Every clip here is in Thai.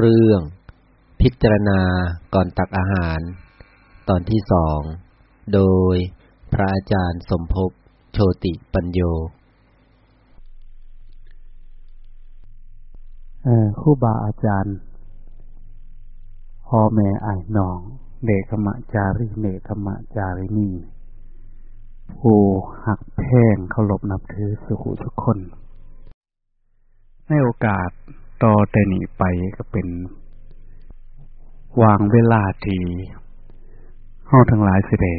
เรื่อง พิจารณาก่อนตักอาหาร ตอนที่สอง โดยพระอาจารย์สมภพโชติปัญโยครูบาอาจารย์พ่อแม่ไอ้น้องเดกมะจารีเนกมะจารินีผู้หักแพงเคารพนับถือสุขุทุกคน ในโอกาส ต่อแต่นี้ไปก็เป็นวางเวลาที่เฮาทั้งหลายสิได้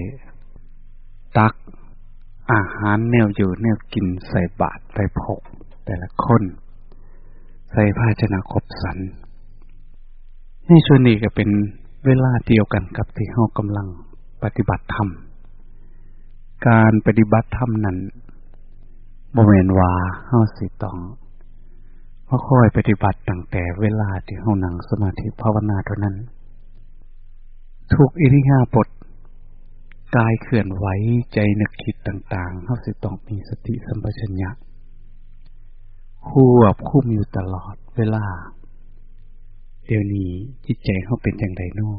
ตักอาหารแนวอยู่แนวกินใส่บาตรใส่พกแต่ละคน ใส่ภาชนะครบสันในช่วงนี้ก็เป็นเวลาเดียวกันกับที่เฮากำลังปฏิบัติธรรม การปฏิบัติธรรมนั้นบ่แม่นว่าเฮาสิต้อง มาคอยปฏิบัติตั้งแต่เวลาที่เฮานั่งสมาธิภาวนาเท่านั้น ทุกอิริยาบถกายเคลื่อนไหวใจนึกคิดต่าง ๆเฮาสิต้องมีสติสัมปชัญญะควบคุมอยู่ตลอดเวลา เดี๋ยวนี้จิตใจเฮาเป็นจังไดโน่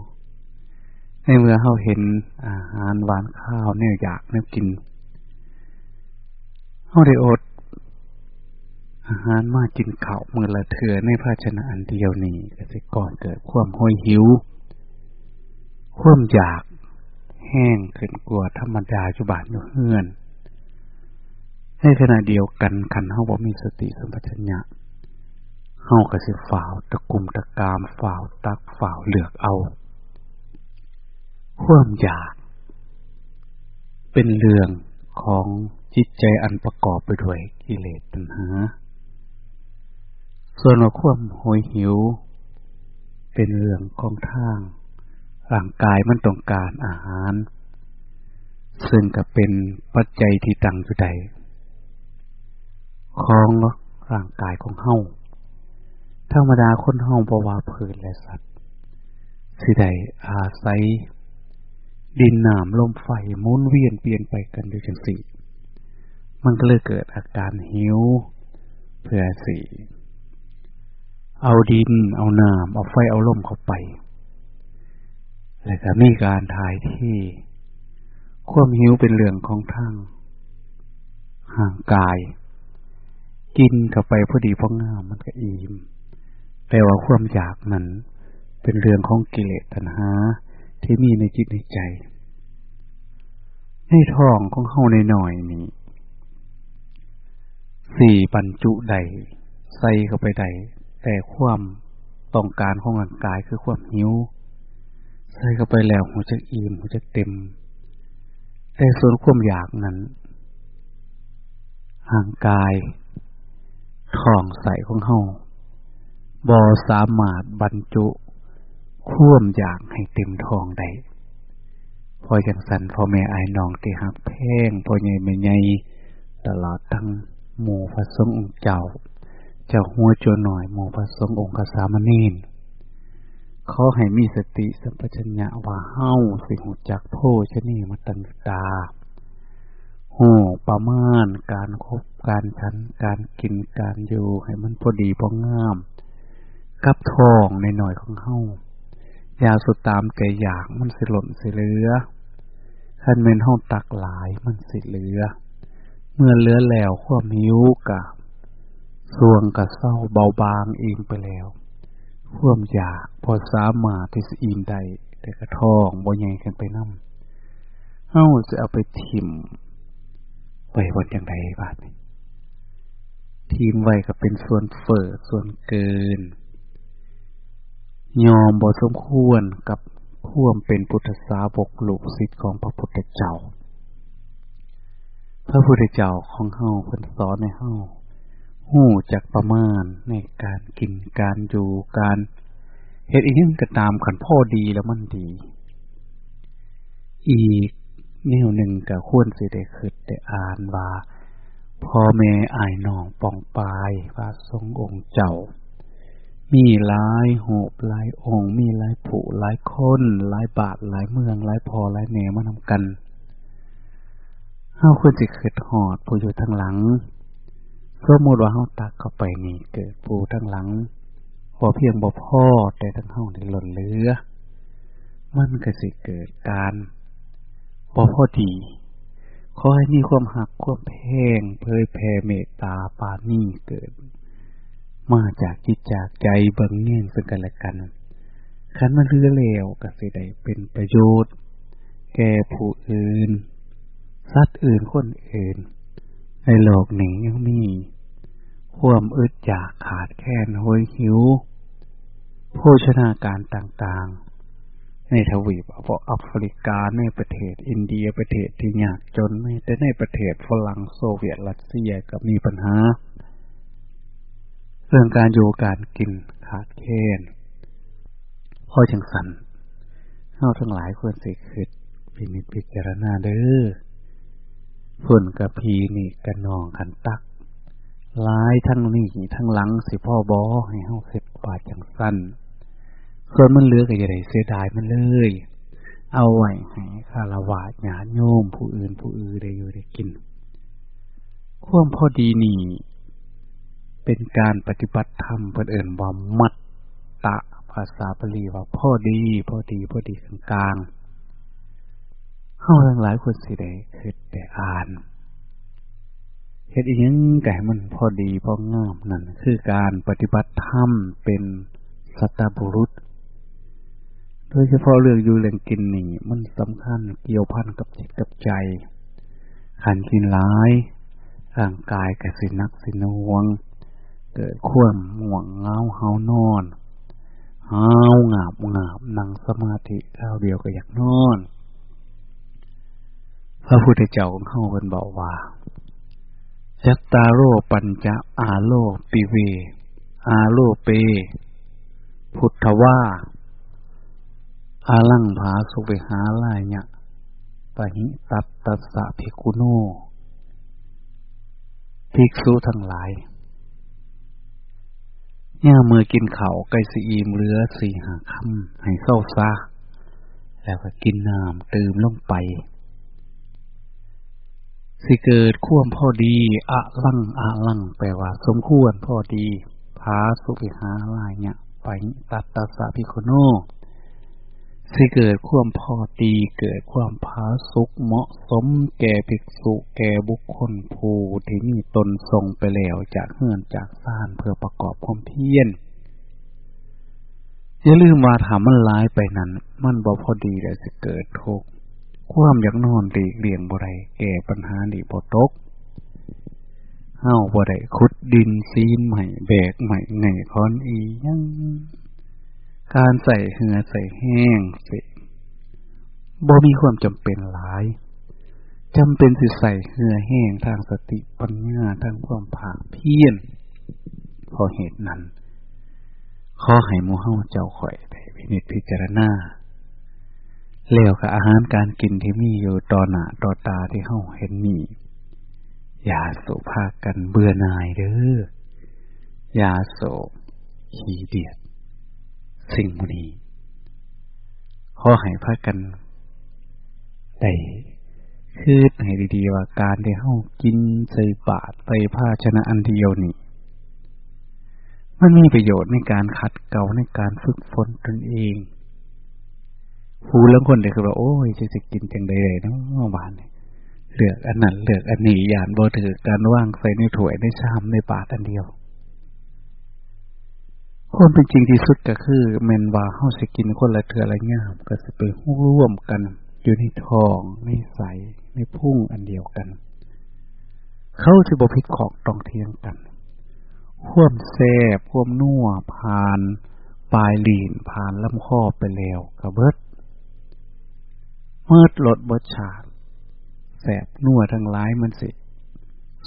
ในเมื่อเฮาเห็นอาหารหวานข้าวแนวอยากแนวกินเฮาได้อด อาหารมากินข้าวมือละเทื่อในภาชนะอันเดียวนี้ก็สิก่อนเกิดความห้อยหิว ความอยากแห้งขึ้นกว่าธรรมดาอยู่บ้านอยู่เฮือน ในขณะเดียวกันคันเฮาบ่มีสติสัมปชัญญะเฮาก็สิฝ่าวตะกุมตะกามฝ่าวตักฝ่าวเลือกเอา ความอยาก เป็นเรื่องของจิตใจอันประกอบไปด้วยกิเลสตัณหา ส่วนว่าความโหยหิว เป็นเรื่องของทางร่างกายมันต้องการอาหาร ซึ่งก็เป็นปัจจัยที่ตั้งอยู่ใดของร่างกายของเฮาธรรมดาคนเฮาบ่ว่าพืชและสัตว์สิได้อาศัย ดินน้ำลมไฟมุนเวียนเปลี่ยนไปกันอยู่จังสี่ มันก็เลยเกิดอาการหิว เพื่อสิ เอาดิน เอาน้ำเอาไฟเอาลมเข้าไป แล้วก็มีการถ่ายที่ความหิวเป็นเรื่องของทางห่างกาย กินเข้าไปพอดีพองามมันก็อิ่มแต่ว่าความอยากนั้นเป็นเรื่องของกิเลสตัณหาที่มีในจิตในใจ ในท้องของเฮาในหน่อยนี้สี่บรรจุใดใส่เข้าไปใด แต่ความต้องการของร่างกายคือความหิว ใส่เข้าไปแล้วหัวจะอิ่มหัวจะเต็ม แต่ส่วนความอยากนั้นห่างกายท้องใสของเฮาบอสามารถบรรจุควมอยากให้เต็มทองได้พอจังสันพ่อแม่อายน้องที่หักแพงพ่อใหญ่แม่ใหญ่ตลอดทั้งหมู่พระสงฆ์องค์เจ้า จ้าหัวโจหน่อยหมู่พระสงฆ์องค์สามเณรขอให้มีสติสัมปชัญญะว่าเฮาสิหูจักโพชนีมาตันตาโหประมาณการครบการฉันการกินการอยู่ให้มันพอดีพองาม กับทองในหน่อยของเฮายาสุดตามแก่อยากมันสิหล่นสิเหลือขันเมนห้องตักหลายมันสิเหลือ เมื่อเหลือแล้วความหิวกะ สวงกะเศร้าเบาบางเองไปแล้วควมอยากพอสามารถที่สิอินได้แต่กระทองบ่ใหญ่กันไปนำเฮาจะเอาไปทิมไว้บนอย่างไรบาดนี้ทีมไว้ก็เป็นส่วนเฟิดส่วนเกิน ยอมบ่สมควรกับข่วมเป็นพุทธสาวกลูกศิษย์ของพระพุทธเจ้า พระพุทธเจ้าของเฮาเพิ่นสอนในเฮา หู้จักประมาณในการกินการอยู่การเฮ็ดอีกนึงก็ตามขันพ่อดีแล้วมันดี อีกแนวหนึ่งก็ควรสิได้คิดได้อ่านว่าพ่อแม่อายน้องปองปายว่าทรงองค์เจ้า มีหลายโหบหลายองค์ มีหลายผู้หลายคนหลายบาทหลายเมืองหลายพอหลายแหนมานำกันเฮาควรสิคิดฮอดผู้อยู่ทางหลัง สมมุติว่าเฮาตักเข้าไปนี่เกิดผู้ทางหลังบ่เพียงบ่พ่อแต่ทั้งเฮาได้หล่นเหลือ มันก็สิเกิดการบ่พอดีขอให้มีความหักความแพงเผยแผ่เมตตาปานี่เกิด มาจากจิตจากใจเบิ่งเงี้ยงซึ่งกันและกันคันมันเรือเลวก็สิได้เป็นประโยชน์ แก่ผู้อื่น สัตว์อื่นคนอื่น ในโลกนี้ยังมี ควมอึดอยากขาดแคลนห้อยหิว โภชนาการต่างๆ ในทวีปแอฟริกาในประเทศอินเดียประเทศที่ยากจนไม่แต่ในประเทศฝรั่งโซเวียตรัสเซียก็มีปัญหา เรื่องการอยู่การกินขาดแคลนพ่อจังสันเฮาทั้งหลายควรสิคิดพินิจพิจารณาเด้อฝนกับพีนี่กระนองขันตัก ลายทั้งนี้ทั้งหลังสิพ่อบอให้เฮาคิดว่างสั้นส่วนมันเหลือก็อย่าได้เสียดายมันเลย เอาไว้ให้คารวะญาโยมผู้อื่นผู้อื่นได้อยู่ได้กิน ความพอดีนี่เป็นการปฏิบัติธรรมเพื่อเอินว่ามัตตะภาษาบาลีว่าพอดี พอดีพอดีกลางๆเฮาทั้งหลายคนสิได้คิดได้อ่าน เฮ็ดอีหยังก็ให้มันพอดีพองามนั่นคือการปฏิบัติธรรมเป็นสัตบุรุษ โดยเฉพาะเรื่องอยู่เรื่องกินนี่ มันสำคัญเกี่ยวพันกับจิตกับใจขันกินร้ายร่างกายกับสินักสินวง เกิดข่วมห่วงเงาเฮานอนเฮางาบงาบนั่งสมาธิข้าวเดียวก็อยากนอน พระพุทธเจ้าของเขาเป็นบอกว่า จัตตาโรปัญจะอาโลปิเว อาโลเป พุทธว่าอาลังภาสุเวหาลายเนี่ยปะหิตัตตสะภิกุโนภิกษุทั้งหลายย่ามือกินเขาไก่สีอิมเรือสี่หาคำให้เข้าซาแล้วก็กินน้ำตื่มลงไป สิเกิดข่วมพอดี อะลังอะลังแปลว่า สมควรพอดีพาสุภิหาลายเนี่ยไปตัตตสะพิโคโนสิเกิดความพอดีเกิดความผาสุกเหมาะสมแก่ภิกษุแก่บุคคลผู้ที่มีตนทรงไปแล้วจากเฮือนจากซ่านเพื่อประกอบความเพียรอย่าลืมว่าถามมันร้ายไปนั้น มันบ่พอดีแล้วจะเกิดทุกข์ ความอยากนอนดีเลี่ยงบ่ไรแก่ปัญหาดีบ่ตกเฮาบ่ได้ขุดดินซีนใหม่แบกใหม่ไงคอนอียังการใส่เหือใส่แห้งสิบ่มีความจำเป็นหลายจำเป็นสิใส่เหือแห้งทางสติปัญญาทางความผาเพียรพอเหตุนั้น ข้อให้มูเฮาเจ้าข่อยได้พินิจพิจารณา แล้วกับอาหารการกินที่มีอยู่ต่อหน้าต่อตาที่เฮาเห็นนี่อย่าโศภากันเบื่อหน่ายเด้ออย่าโศขี้เดียด สิ่งนี้ขอให้พากันได้คืดให้ดีๆว่าการที่เฮากินใส่บาตรใส่ผ้าชนะอันเดียวนี่มันมีประโยชน์ในการขัดเกลาในการฝึกฝนตนเอง ผู้แล้วคนเด็กก็บอกโอ้ยจะจะกินจังไดเลยเนาะบานเลือกอันนั้นเลือกอันนี้ยานบ่ถือการว่างใส่ในถ้วยในชามในบาตรอันเดียวความเป็นจริงที่สุดก็คือเมนว่าเฮาสิกินคนละเถื่อละย่ามก็สิไปร่วมกัน อยู่ในทองในใสในพุ่งอันเดียวกัน เขาจะบพิษของตองเทียงกันข่วมแซบข่วมนัวผ่าน ปลายลีนผ่านลำคอไปแล้วกระเบิด เมื่อลดบดฉาดแสบนัวทั้งร้ายมันสิ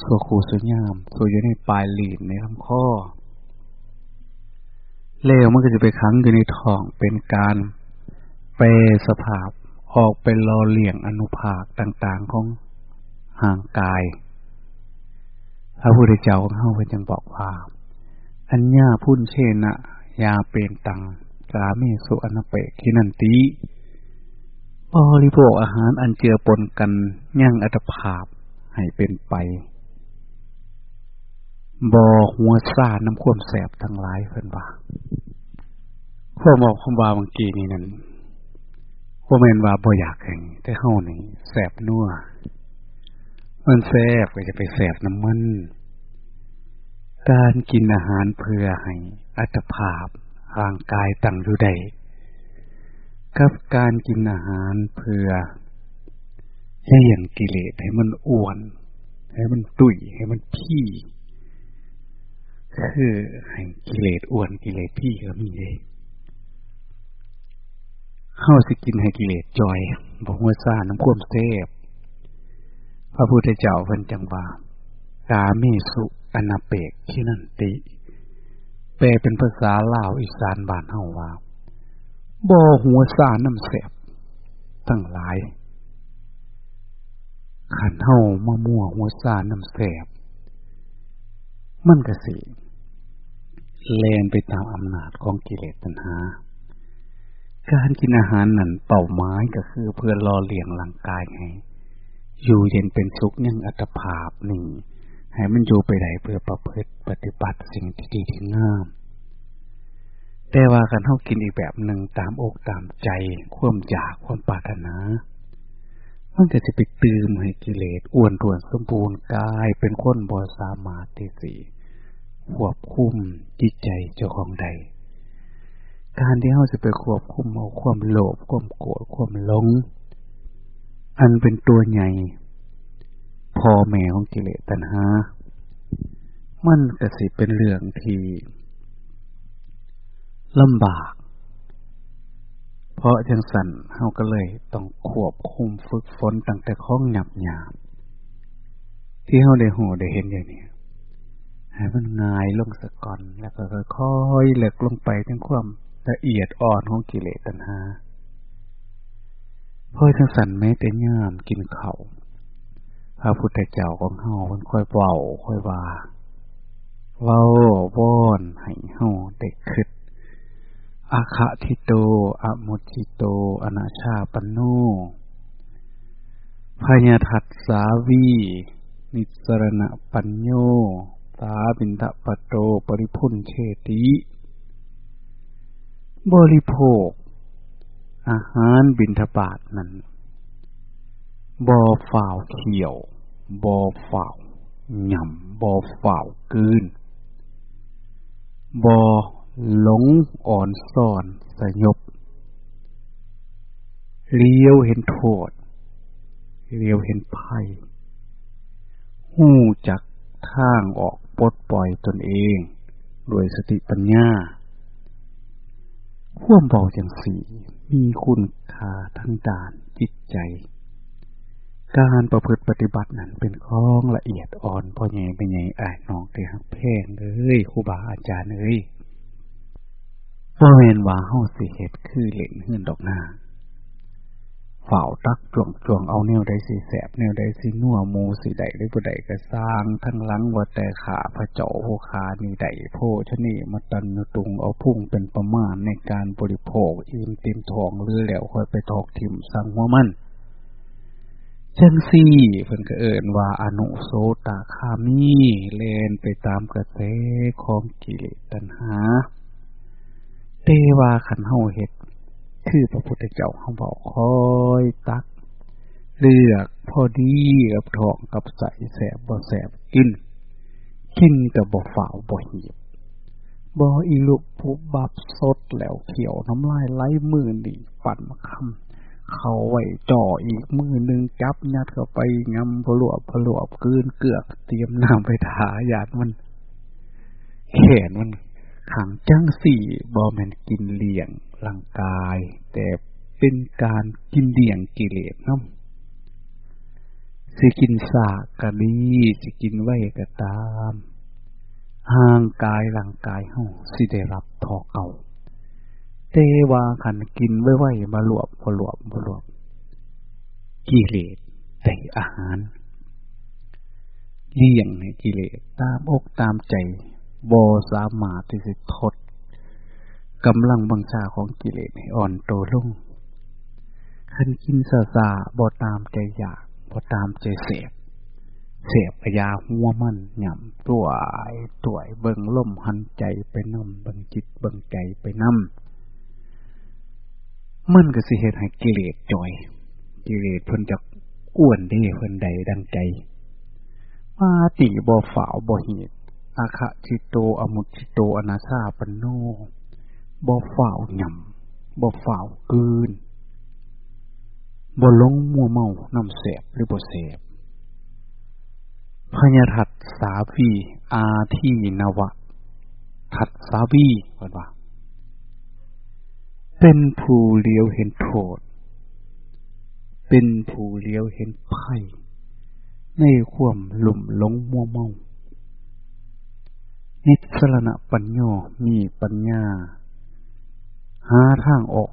สัวคูสุญญามสัวอยู่ในปลายลีนในลำคอเลวมันก็จะไปขังอยู่ในท้องเป็นการเปสภาพออกเป็นรอเลี่ยงอนุภาคต่างๆของห่างกาย พระพุทธเจ้าของเฮาเพิ่นจังบอกว่าอัญญาพุ่นเชนะ ยาเป็นตังกาเมสุอนาเปกินันติ บริโภคอาหารอันเจือปนกันย่งอัตภาพให้เป็นไปบ่หัวซ่าน้ำควมแสบทั้งหลายเพิ่นว่าความอกคำว่าบางกีนี่นั่นบ่แม่นว่าบ่อยากแข่งแต่เฮานี่แสบนัวมันแสบก็จะไปแสบน้ำมัน การกินอาหารเพื่อให้อัตภาพร่างกายตั้งอยู่ได้ กับการกินอาหารเพื่อเลี้ยงกิเลสให้มันอ้วน ให้มันตุ่ยให้มันพี่คือให้กิเลสอ้วนกิเลสพี่ก็มีเลยเฮาสิกินให้กิเลสจอยบอกว่าซ่าน้ำควมเซฟพระพุทธเจ้าเพิ่นจังว่ากาเมสุอนาเปกที่นั่นติ แปลเป็นภาษาลาวอีสานบ้านเฮาว่า บ่หัวซ่าน้ำแสบทั้งหลายขันเฮามามั่วหัวซ่าน้ำแสบ มันก็สิแลนไปตามอำนาจของกิเลสตัณหา การกินอาหารนั่นเป้าหมายก็คือเพื่อรอเลี้ยงร่างกายให้อยู่เย็นเป็นสุขยังอัตภาพหนึ่ง ให้มันอยู่ไปได้เพื่อประพฤติปฏิบัติสิ่งที่ดีที่งาม แต่ว่าการเท่ากินอีกแบบหนึ่งตามอกตามใจความอยากความปรารถนามันจะจะไปตืมให้กิเลสอ้วนท้วนสมบูรณ์กายเป็นคนบอสามารถที่สีควบคุมจิตใจเจ้าของใด การที่เขาจะไปควบคุมเอาความโลภความโกรธความหลง อันเป็นตัวใหญ่พอแม่ของกิเลสตัณหา มันก็สิเป็นเรื่องที่ ลำบาก เพราะจังสันเขาก็เลยต้องควบคุมฝึกฝนตั้งแต่ข้องหยับหยาบที่เขาได้หูได้เห็นอย่างนี้ให้มันง่ายลงสะก่อนแล้วก็ค่อยๆเล็กลงไปทั้งความละเอียดอ่อนของกิเลสตัณหาเพราะจังสันแม้แต่ย่ามกินเขา่าพระพุทธเจ้าของเฮาเพิ่นค่อยเว้าค่อยว่าเว้าว่อนให้เฮาได้คิด อาคทิโต อมุจิโต อนาชาปโนพญาทัตสาวี นิสรณปัญโยตาบินทะปโต ปริพุนเชติ บริโภค อาหารบินทบาทนั้นบอฝ่าวเขียว บอฝ่าวหย่ำบอฝ่าวกืน บอ หลงอ่อนซ่อนสยบเลี้ยวเห็นโทษเลี้ยวเห็นภัยหู้จักทางออกปลดปล่อยตนเองด้วยสติปัญญาข่วมเบาจังสีมีคุณค่าทั้งด่านจิตใจ การประพฤติปฏิบัตินั้นเป็นข้องละเอียดอ่อนพ่อใหญ่เป็นใหญ่อ่ายน้องแต่ฮักแพงเลยครูบาอาจารย์เอ้ย บ่แม่นว่าเฮาสิเฮ็ดคือเล่นเฮือนดอกหน้าเฝ้าตักจวงจวงเอาแนวใดสิแสบแนวใดสินัวมูสิใดหรือบ่ใดก็สร้างทั้งหลังว่าแต่ขาพระเจ้าโหคานี่ใดโพชนี่มาตันตุงเอาพุ่งเป็นประมาณในการบริโภคอิ่มเต็มท้องหรือแล้วค่อยไปทอกทิ่มสั่งหัวมันจังซี่เพิ่นก็เอิ้นว่าอนุโสตาคามีเลนไปตามกระแสของกิเลสตัณหา เตว่าขันเฮาเฮ็ด คือพระพุทธเจ้าเขาบอกคอยตัก เลือกพอดีกับทองกับใสแสบบ่แสบกิน กินกับบ่ฝ่าวบ่หีบบ่อีลุปุบับสดแล้วเขียวน้ำลายไหลมือนี่ปั่นมาคำเขาไว้จ่ออีกมือหนึ่งจับยัดเข้าไปงำพลวบพลวบกืนเกือกเตรียมน้ำไปถาหยาดมัน แขนมัน ขังจังสี่บอแมนกินเลี้ยงร่างกาย แต่เป็นการกินเลี้ยงกิเลสน้ำสิกินสากกะดีสิกินไว้ก็ตามห่างกายร่างกายเฮาสิได้รับทอเก่าเตวาขันกินไว้ไว้มาหลวบพอหลวบพอหลวบกิเลสแต่อาหารเลี้ยงในกิเลสตามอกตามใจ บสามารถที่จะทดกำลังบังชาของกิเลสให้อ่อนโตลงขันกินซาซาบอตามใจอยากบอตามใจเสพเสพกระยาหัวมันหย่ำตัวตัวเบิ่งล่มหันใจไปนำเบิ่งจิตเบิ่งใจไปนำมันก็สิเหตุให้กิเลสจอย กิเลสเพิ่นจะอ้วนเด้เพิ่นใดดังใจมาติบ่ฝ่าวบ่หตุ อาคะชิโตอมุชิโตอนาซาปโนบ่ฝ่าวหย่ำบ่ฝ่าวกืนบ่ลงมัวเมาน้ำเสบหรือบ่เสบพญาทัตสาวีอาทีนวะ ทัตสาวีว่าว่า เป็นผู้เลี้ยวเห็นโทษ เป็นผู้เลี้ยวเห็นไพ่ในความหลุ่มหลงมัวเมา นิสรณะปัญญามีปัญญา หาทางออก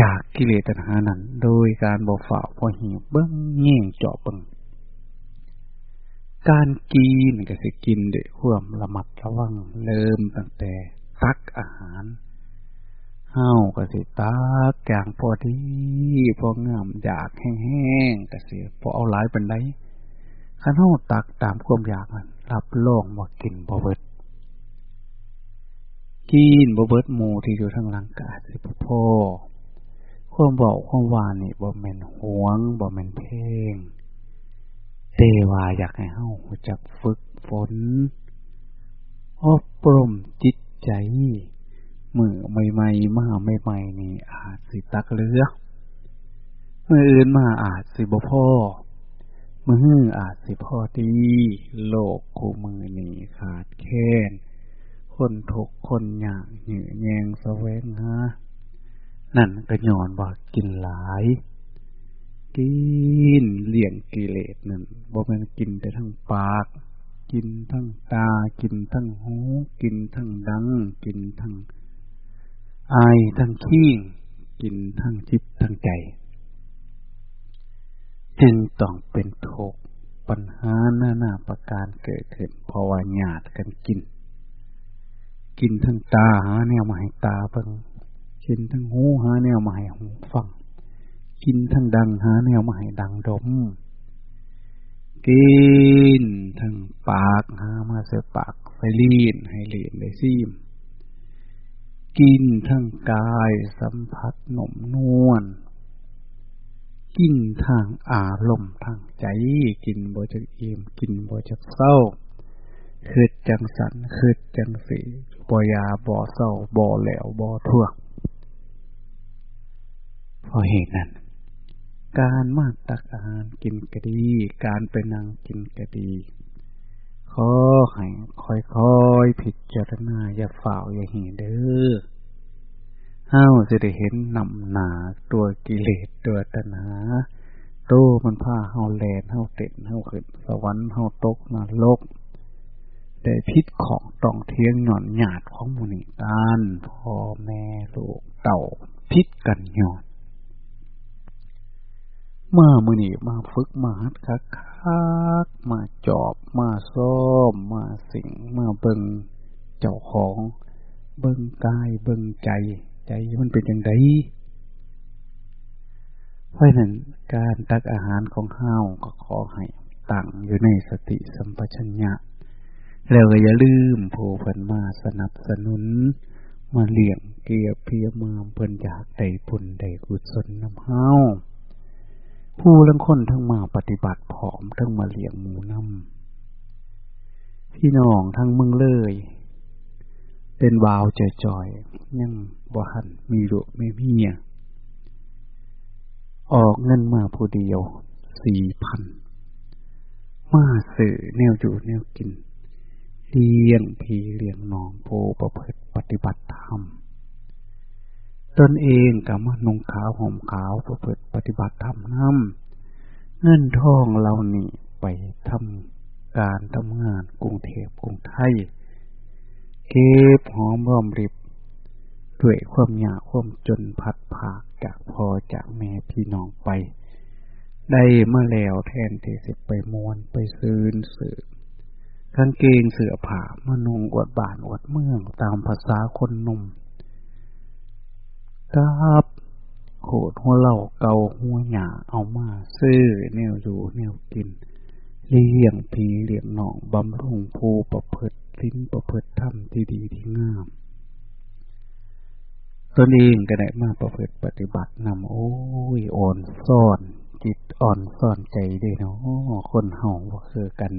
จากกิเลสตัณหานั้น โดยการบอกฝ่าพอหิวเบิ้งเง่งเจาะเบิ้งการกินก็สิกินด้วยความระมัดระวังเริ่มตั้งแต่ตักอาหารเฮาก็สิตักอย่างพอดีพองามอยากแห้งๆก็สิพอเอาหลายเป็นได คันเฮาตักตามความอยากมันรับรองว่ากินบ่เบิด กินบ่เบิดหมูที่อยู่ทางหลังกาสิบ่พอความบอกความวานนี่บ่แม่นหวงบ่แม่นเพลงเตวาอยากให้เฮาจักฝึกฝนอบรมจิตใจมือใหม่ๆมาใหม่ๆนี่อาจสิตักเลือเมืออื่นมาอาจสิบ่พ่อ มืออาจสิพอดี โลกคู่มือหนีขาดแค้นคนถกคนอยากเหนื่อแยงสแสวงหานั่นก็ย้อนว่ากินหลาย กินเลี่ยงกิเลสนั่นบ่แม่นกินแต่ทั้งปาก กินทั้งตา กินทั้งหู กินทั้งดัง กินทั้งไอทั้งขี้งกินทั้งจิตทั้งใจ จึงต้องเป็นทุกปัญหาหน้าหน้าประการเกิดขึ้นเพราะว่าหยาดกันกิน กินทั้งตาหาแนวมาให้ตาเบิ่งกินทั้งหูหาแนวมาให้หูฟัง กินทั้งดังหาแนวมาให้ดังดม กินทั้งปากหามาเสปากใส่ลีนให้เลีนได้ซีม กินทั้งกายสัมผัสหนมนวล กินทางอารมณ์ทางใจ กินบ่จักเอมกินบ่จักเศร้าคืดจังสันคืดจังสีบ่ยาบ่เศร้าบ่แหลวบ่ทั่วเพราะเหตุนั้น การมาตักอาหารกินก็ดี การไปนั่งกินก็ดีขอให้ค่อยๆ พิจารณาอย่าฝ่าวอย่าเห็นเด้อ เฮาจะได้เห็นนำหนาตัวกิเลสตัวตัณหาโตมันพาเฮาแลนเฮาเต็นเฮาขึ้นสวรรค์เฮาตกนรกแต่พิษของต้องเทียงหย่อนหยาดของมูนิตานพ่อแม่ลูกเต่าพิษกันหย่อนมามือนี่มาฝึกมาหัดคักคักมาจอบมาซ้อมมาสิงมาเบิงเจ้าของ เบิงกายเบิงใจ ใจมันเป็นอย่างไรเพราะนั้นการตักอาหารของห้าวก็ขอให้ตั้งอยู่ในสติสัมปชัญญะ แล้วก็อย่าลืมผู้เพิ่นมาสนับสนุน มาเลี้ยงเกียรเพียมาเพิ่นอยากได้บุญได้กุศลนำห้าวผู้ลังคนทั้งมาปฏิบัติผอมทั้งมาเลี้ยงหมูน้ำพี่น้องทั้งเมึงเลย เป็นวาวจ่อยๆยังบ่หันมีลูไม่มียออกเงินมาผู้เดียวสี่พันมาสื่อแนวอยู่แนวกินเลี้ยงพีเลี้ยงน้องโพประพฤติปฏิบัติธรรมตนเองกับมานุ่งขาวห่มขาวประพฤติปฏิบัติธรรมน้ำเงินทองเรานี่ไปทำการทำงานกรุงเทพกรุงไทย เก็บหอมรอมริบด้วยความยากความจนพัดผากจากพอจากแม่พี่น้องไป ได้มาแล้วแทนที่สิไปมวนไปซื้อสือกางเกงเสื้อผ้ามานงอวดบ้านอวดเมืองตามภาษาคนนุ่มกับคดหัวเหล่าเกาหัวหยาเอามาซื้อแนวอยู่แนวกิน เลี้ยงผีเลี้ยงหนองบำรุงภูประพฤติลิ้นประพฤติธรรมที่ดีที่งามตนเองก็ได้มาประพฤติปฏิบัตินำโอ้ยอ่อนซ่อน จิตอ่อนซ่อนใจด้วยเนาะคนเฮาบ่คือกัน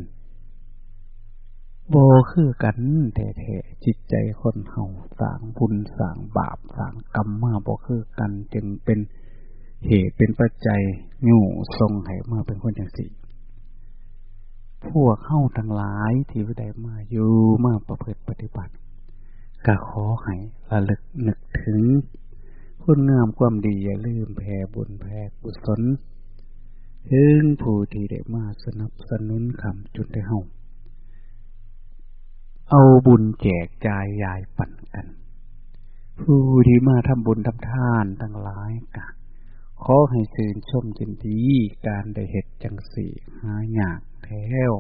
บ่คือกันแท้ๆจิตใจคนเฮาสางบุญสางบาปสางกรรมมาบ่คือกันจึงเป็นเหตุเป็นปัจจัยอยู่ทรงให้มาเป็นคนจังซี่ พวกเข้าทั้งหลายที่ได้มาอยู่มาประพฤติปฏิบัติก็ขอให้ระลึกนึกถึง คุณงามความดีอย่าลืมแผ่บุญแผ่กุศลถึงผู้ที่ได้มาสนับสนุนคำจุดได้เฮาเอาบุญแจกจ่ายยายปั่นกัน ผู้ที่มาทำบุญทำทานทั้งหลายกะขอให้สื่นชมจินดีการได้เหตุจังสีหายาก แถว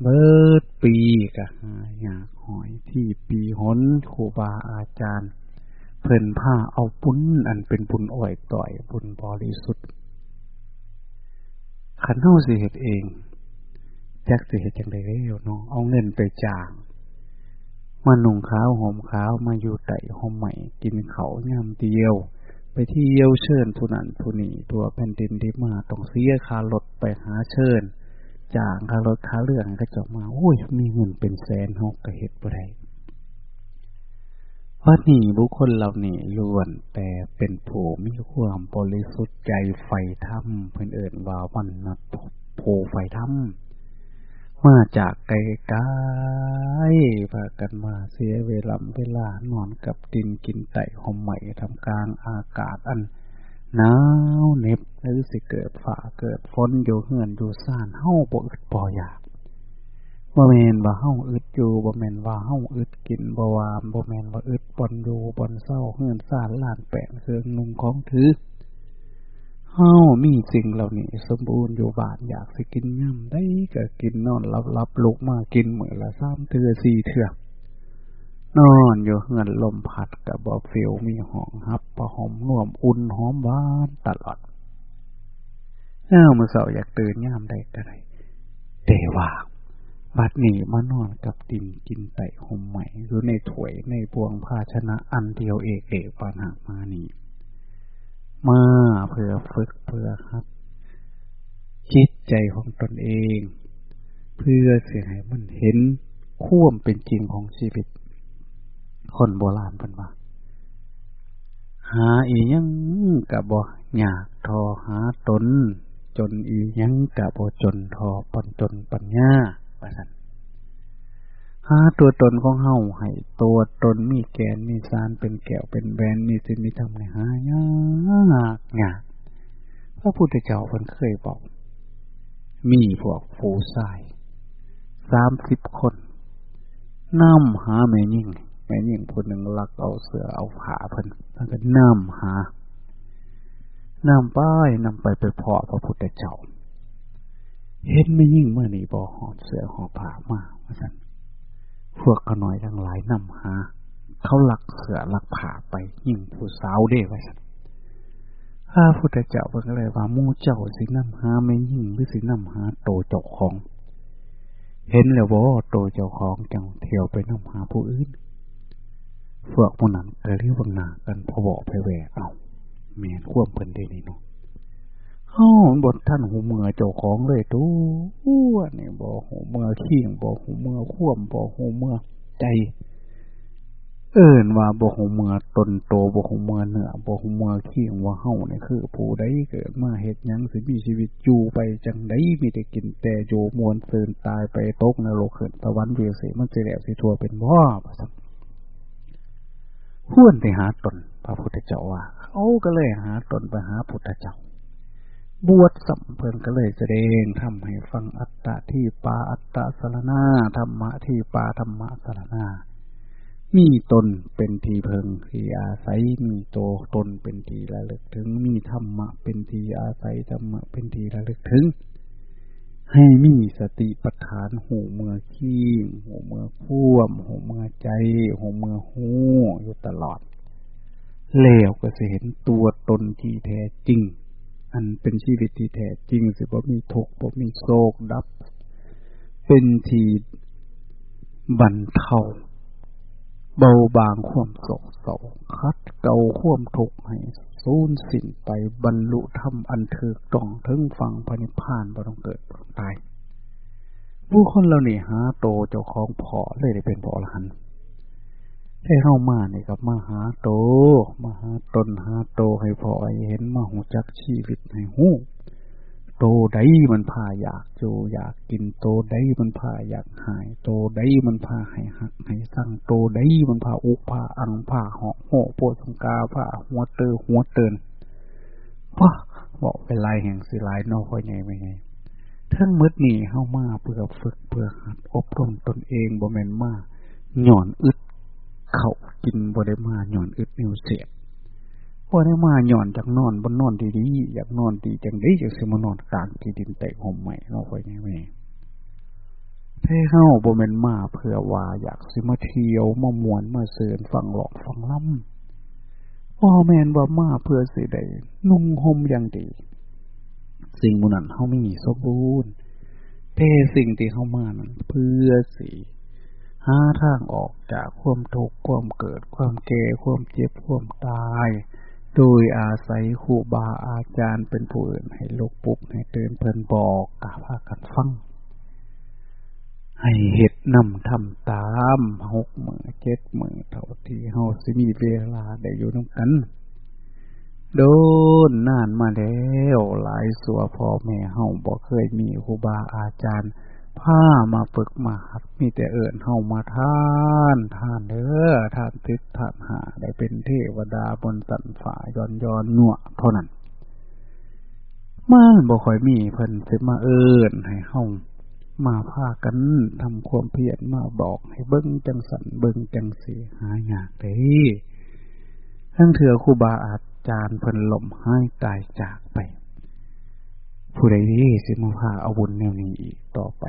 เบิดปีกะหายากหอยที่ปีหนครูบาอาจารย์ เพิ่นผ้าเอาปุ้นอันเป็นบุญอ่อยต่อยบุญบริสุทธิ์ขันเฮาสิเหตุเองแจักสิเหตุจังไดเร็วเนาะเอาเงินไปจ้างมาหนุ่งขาวห่มขาวมาอยู่ไต่ห่มใหม่กินเขาย่ำเดียว ไปที่เยี่ยวเชิญผู้นั้นผู้นี้ตัวแผ่นดินที่มาต้องเสียคารถไปหาเชิญจ้างคารถคาเรื่องก็จะมาโอ้ยมีเงินเป็นแสนหกกระเห็ดบ่ได้วัดนี้บุคคลเหล่านี้ล้วนแต่เป็นผู้มีความบริสุทธิ์ใจไฟธรรมเพื่อนเอิญว่าวันนัดโพไฟธรร มาจากไกลกายพากันมาเสียเวลาเวลานอนกับดินกินไต่หอมใหม่ทำกลางอากาศอันหนาวเน็บหรือสิเกิดฝ่าเกิดฝนอยู่เหือนอยู่ซ่านเฮ้าบ่อึดบ่อยากบ่แมนว่าเฮ้าอึดอยู่บ่แมนว่าเฮ้าอึดกินบ่วามบ่แมนว่าอึดบอนอยู่บนเศร้าเหือนซ่านล้านแปะเครื่องนุ่งของถือ เฮามีสิ่งเหล่านี้ สมบูรณ์อยู่บาทอยากสิกินย่ำได้ก็กินนอนรับรับลุกมากินเหมือนละสามเถื่อสี่เถื่อนอนอยู่เงินลมพัดกับบอฟิลมีห้องฮับประหอมน่วมอุ่นหอมหวานตลอดเอ้ามื่อเสาอยากตื่นย่ามได้ก็ได้แต่ว่าบัดนี้มานอนกับดินกินไต่หมใหม่อยู่ในถ้วยในพวงภาชนะอันเดียวเอกเอกปานามานี่ มาเพื่อฝึกเพื่อครับจิตใจของตนเอง เพื่อเสียให้มันเห็นข่วมเป็นจริงของชีวิต คนโบราณเป็นว่า หาอียังกะบ่อยากทอหาตน จนอียังกะบ่จนทอปนจนปัญญาว่าสัน หาตัวตนของเฮาให้ตัวตนมีแกนมีสารเป็นแก้วเป็นแบนมีสิมีธรรมในหายากยาพระพุทธเจ้าเพิ่นเคยบอก มีพวกฟูสายสามสิบคนน้ำหาแม่ยิ่งแม่ยิ่งคนหนึ่งลักเอาเสือเอาผ้าเพิ่นแล้วก็น้ำหาน้ำป้ายนำไปไปพอพระพุทธเจ้าเห็นไม่ยิ่งเมื่อนี้บอหอดเสือหอบผ้ามาว่าสัน พวกขน้อยทั้งหลายนำหา เขาหลักเสือหลักผ่าไปยิ่งผู้สาวเด้ไว้สันพระพุทธเจ้าเพิ่งเลยว่ามู่เจ้าสินำหาไม่ยิ่งหรือสินำหาโตเจ้าของ เห็นแล้วว่าโตเจ้าของจังเที่ยวไปนำหาผู้อื่นพวกมันนั้นก็เรียกว่านากันพอบอกไปแหวเอาเมียนควบเพิ่นได้นี่เนาะ บทท่านหูเมือเจ้าของเลยตู้นี่บ่หูเมือขี้งบ่หูเมือคว่ำบ่หูเมือใจ เอินว่าบ่หูเมือตนโตบ่หูเมือเหนือบ่หูเมือขี้งว่าเฮาเนี่ยคือ ผู้ใดเกิดมาเฮ็ดหยังสิมีชีวิตอยู่ไปจังไดมีแต่กินแต่อยู่มวนเสินตายไปตกนรกเขึ้นสวรรค์เวียสิมันสิแล้วสิทั่วเป็นบ่ว่าซั่นพ้วนไปหาตนพระพุทธเจ้าว่าเขาก็เลยหาตนไปหาพุทธเจ้า บวชสัมเพลินก็เลยแสดงทำให้ฟังอัตตะที่ปาอัตตะสารนาธรรมะที่ปาธรรมะสารนา มีตนเป็นทีเพิงที่อาศัยมีโตตนเป็นทีระลึกถึง มีธรรมะเป็นทีอาศัยธรรมะเป็นทีระลึกถึง ให้มีสติปัฏฐานหูเมื่อขี้หูเมื่อพ่วมหูเมื่อใจหูเมื่อหูอยู่ตลอดแล้วก็จะเห็นตัวตนที่แท้จริง อันเป็นชีวิตที่แท้จริงสิบ่มีทุกข์บ่มีโศกดับ เป็นทีบรรเทาเบาบางความโศกเศร้าคัดเกาความทุกข์ให้สูญสิ้นไปบรรลุธรรมอันเถือต้องถึงฝั่งพระนิพพานบ่ต้องเกิดบ่ต้องตายผู้คนเราเนี่หาโตเจ้าของพอเลยได้เป็นพระอรหันต์ ให้เข้ามาเนี่ยกับมาหาโต มาหาตนหาโตให้พอเห็นมาหูจักชีวิตให้หูโตได้มันพาอยากโจอยากกินโตได้มันพาอยากหาย โตได้มันพาให้หักให้สั่งโตได้มันพาอุกพาอังพาหอกโหโปสังกาพาหัวเตอหัวเตือนว้าบอกเป็นลายแห่งสิลายนอกค่อยไงไม่ไงทั้งมืดหนีเข้ามาเพื่อฝึกเพื่อหัดอบรมตนเองบ่แม่นมาหย่อนอึด เขากินบ่ได้มาหย่อนอึดนิ้วเสียบบ่ได้มาหย่อนจากนอนบนนอนดีๆอยากนอนดีจังด้อยากสิมานอนกลางที่ดินแตกห่มใหม่นอกค่อยไงไม่เท่เฮาบ่แม่นมาเพื่อว่าอยากสิมาเที่ยวมามวนมาเสินฟังหลอกฟังล่ำพ่อแมนว่ามาเพื่อสิได้นุ่งห่มอย่างดี สิ่งมูนั้นเฮาไม่มีสมบูรณ์แต่สิ่งที่เฮามานั้นเพื่อสิ หาทางออกจากความทุกข์ความเกิด ความแก่ความเจ็บความตาย โดยอาศัยครูบาอาจารย์เป็นผู้อื่นให้ลูกปุกให้เตือนเพิ่นบอกกาพากันฟัง ให้เห็ดนำทำตามหกมือเจ็ดมือเท่าที่เฮาสิมีเวลาได้อยู่น้ำกัน โดนนานมาแล้ว หลายสัวพ่อแม่เฮาบ่เคยมีครูบาอาจารย์ ผ้ามาฝึกมาหัดมีแต่เอิ่นเฮามาทานทานเด้อทานติดทานหาได้เป็นเทวดาบนสันฝ่ายย้อนย้อนหนวเท่านั้นมันบ่ค่อยมีเพิ่นสิมาเอิ่นให้เฮามาพากันทำความเพียรมาบอกให้เบิ้งจังสันเบิ้งจังสีหายากเด้ทั้งเถือครูบาอาจารย์เพิ่นหล่มให้ตายจากไป ผู้ใดที่สิมาพาอาวุธแนวนี้อีกต่อไป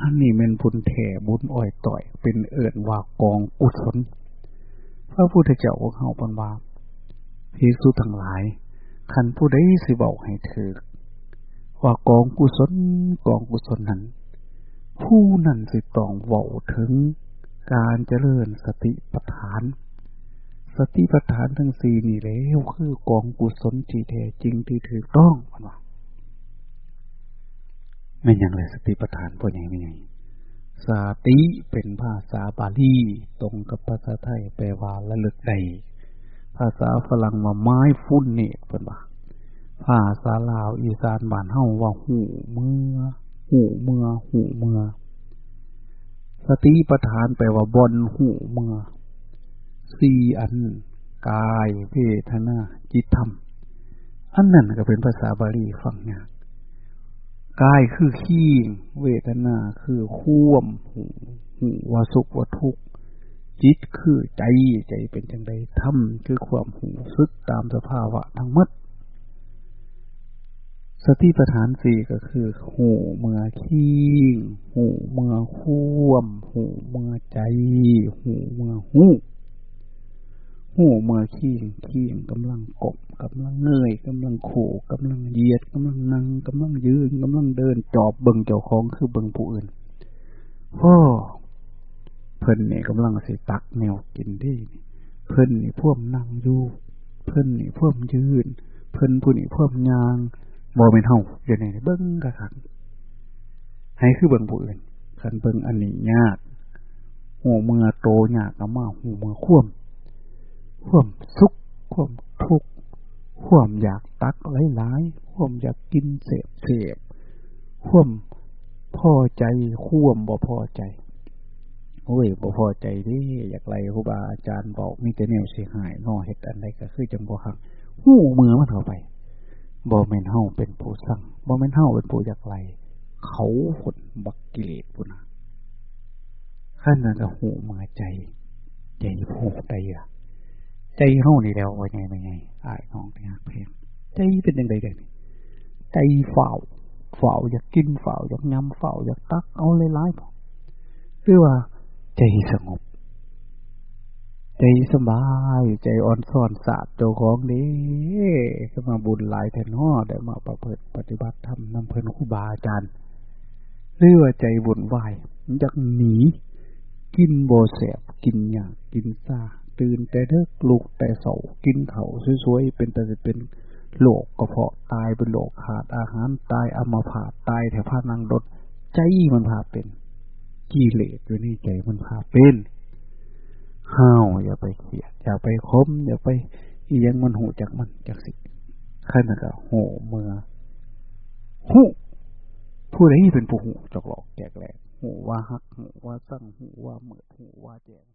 อันนี้เป็นพุนแถ่บุญอ้อยต่อย เป็นเอิญว่ากองกุศลพระพุทธเจ้าของเขาปันว่าภิกษุทั้งหลาย คันผู้ใดสิบอกให้ถือว่ากองกุศลกองกุศลนั้น ผู้นั้นสิต้องเว้าถึงการเจริญสติปัฏฐาน สติปัฏฐานทั้งสี่นี่แล้วคือกองกุศลที่แท้จริงที่ถูกต้องมันว่า ไม่ยังเลยสติปัฏฐานพวกยังไม่ไงสาติเป็นภาษาบาลีตรงกับภาษาไทยแปลว่าระลึกใดภาษาฝรั่งว่าไม้ฟุ้นเนตเป็นว่าภาษาลาวอีสานบ้านเฮาว่าหูเมือหูเมือหูเมือสติปัฏฐานแปลว่าบนหูเมือสี่อันกายเวทนาจิตธรรม อันนั้นก็เป็นภาษาบาลีฟังยาก กายคือขี้เวทนาคือข่วมหูหูว่าสุขว่าทุกข์จิตคือใจใจเป็นจังไดธรรมคือความหูซึกตามสภาวะทั้งหมดสติปัฏฐานสี่ก็คือหูเมื่อขี้หูเมื่อข่วมหูเมื่อใจ หูเมื่อหู หูเมื่อขี้ขี้กำลังกบกำลังเงยกำลังขู่กำลังเหยียดกำลังนั่งกำลังยืนกำลังเดินจอบเบิ่งเจ้าของคือเบิ่งผู้อื่นพ่อเพิ่นนี่กำลังสิตักแนวกินดีเพิ่นนี่พ่วมนั่งอยู่ เพิ่นนี่พ่วมยืน เพิ่นผู้นี่พ่วมยางบ่เป็นเฮาเดี๋ยวนี้เบิ่งกระคักให้คือเบิ่งผู้อื่นคันเบิ่งอันนี้ยากหัวเมื่อโตยากก็มาหัวเมื่อคว่ำ คว่ำสุขคว่ำทุกข์คว่ำอยากตักหลายๆคว่ำอยากกินเสพเสพคว่ำพอใจคว่ำบ่พอใจโอ้ยบ่พอใจดิอยากไรครูบาอาจารย์บอกมีแต่แนวเสียหายนอเฮ็ดอันใดก็คือจังบ่คักหูเมือมันเข้าไปบ่แม่นเฮาเป็นผู้สั่งบ่แม่นเฮาเป็นผู้อยากไรเขาหดบักกิเลสพุ่นนะขั้นนั้นก็หูมาใจ ใจผูกใจอะ ใจเฮานี่แล้วว่าไงว่าไงอายน้องที่หักเพลงใจเป็นยังไงกันใจเฝ้าเฝ้าอยากกินเฝ้าอยากยำเฝ้าอยากตักเอาเลยร้ายพอคือว่า ใจสงบ ใจสบาย ใจอ่อนซ่อนสาดเจ้าของเด้ก็มาบุญหลายแทนห่อได้มาประพฤติปฏิบัติธรรมนำเพลินครูบาอาจารย์เรื่อใจบุญวายอยากหนี กินโบแสบกินอยากกินซา ตื่นแต่เด็กลุกแต่เสากินเขาสวยๆเป็นแต่จะเป็นโรคกระเพาะตายเป็นโรคขาดอาหารตายอัมาพาตายแถวพานังรถใจมันพาเป็นกิเลสอยู่นี่ใจมันพาเป็นห้าวอย่าไปเขียดอย่าไปคมอย่าไปอียังมันหูจากมันจากสิขั้นก็โหเมื่อหูผู้ใดเป็นผู้หูจอกหลอกแกกแหลกหูว่าฮักหูว่าสั่งหูว่าเหมือหูว่าแจง